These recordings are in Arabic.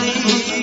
You.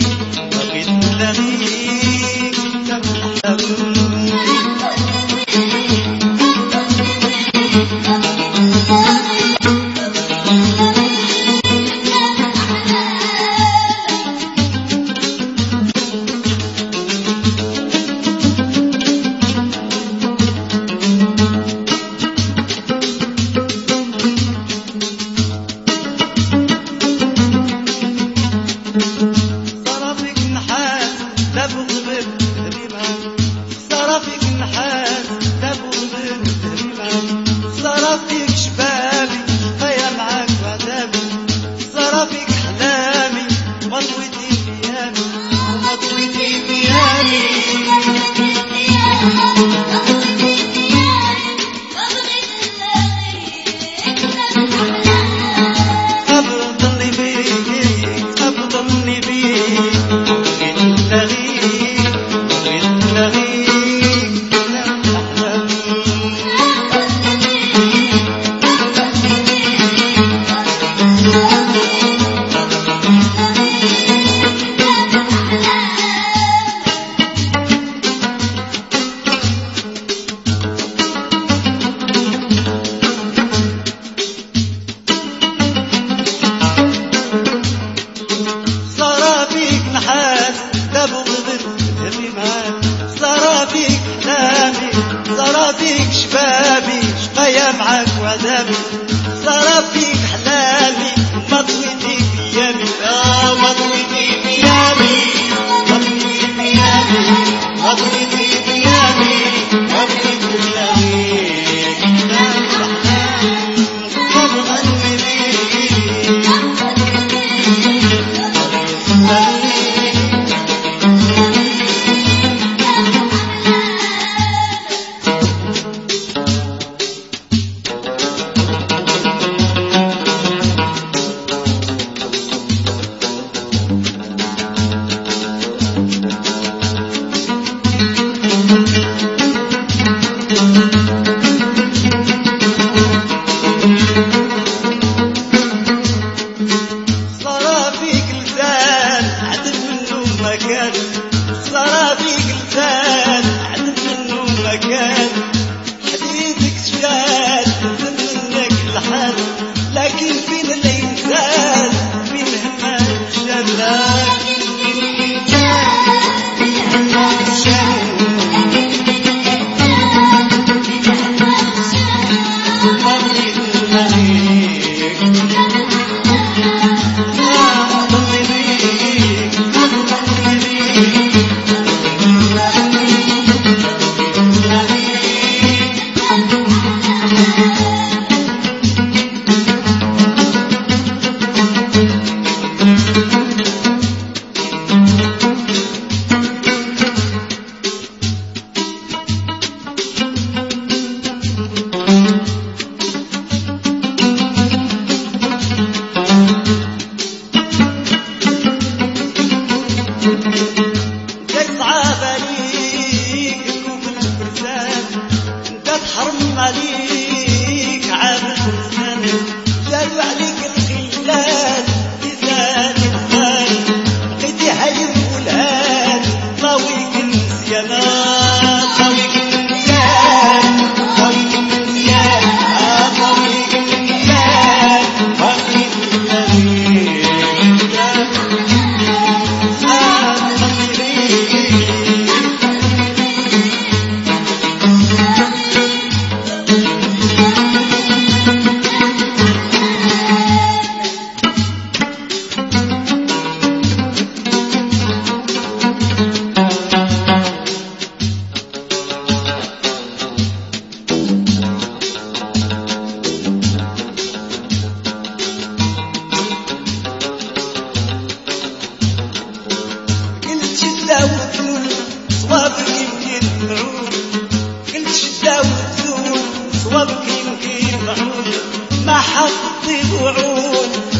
معاك وعذابي صار Maria. ما حطي وعود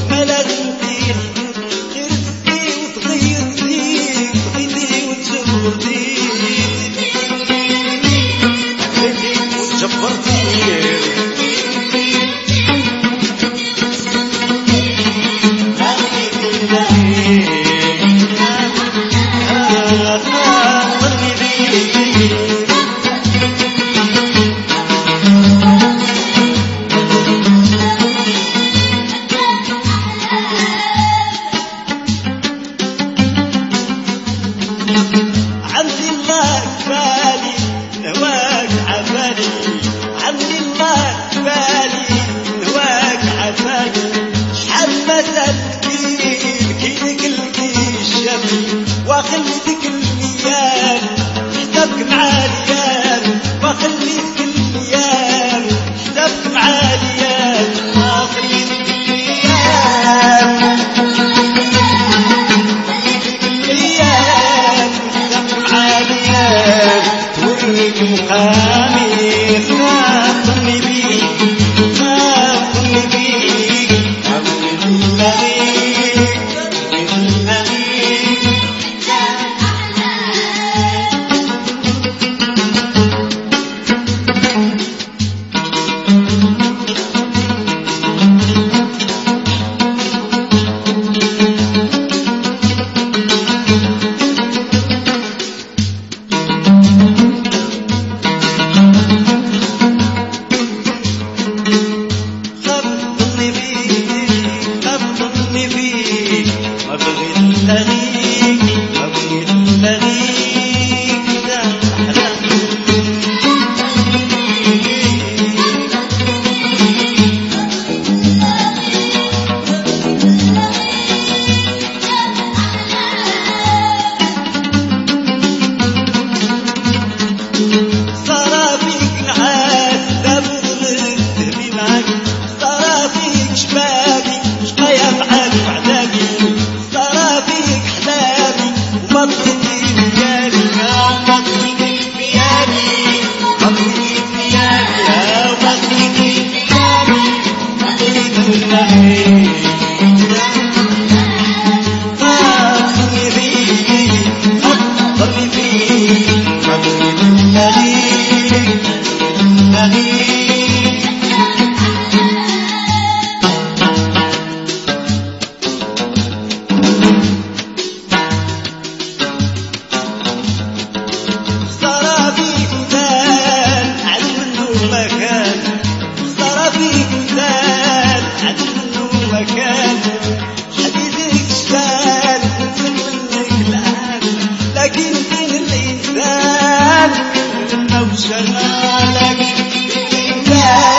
yeah.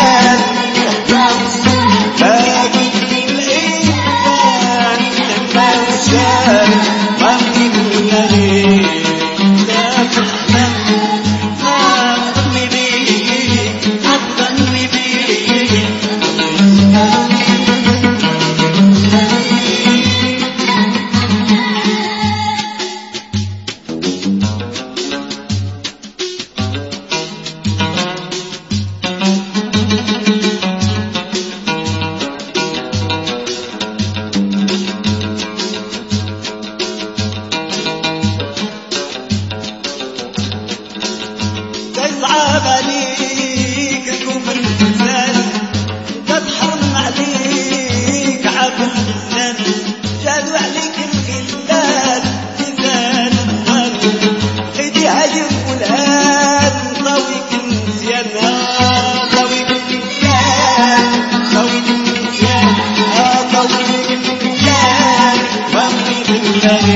Krishna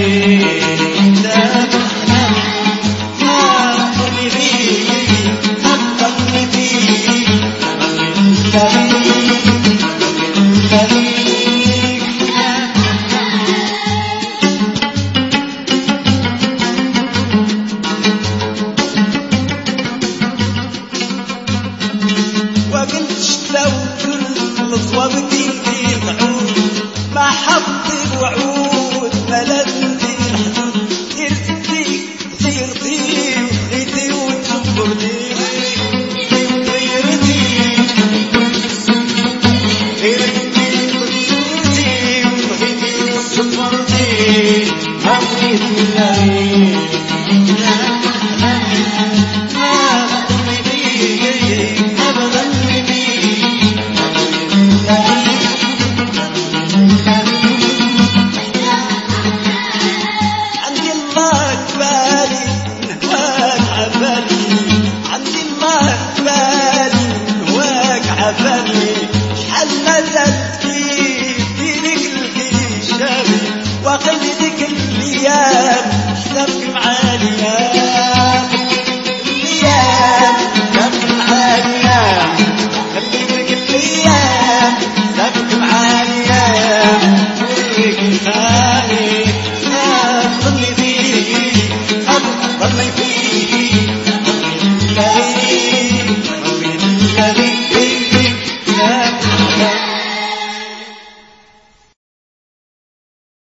أكبر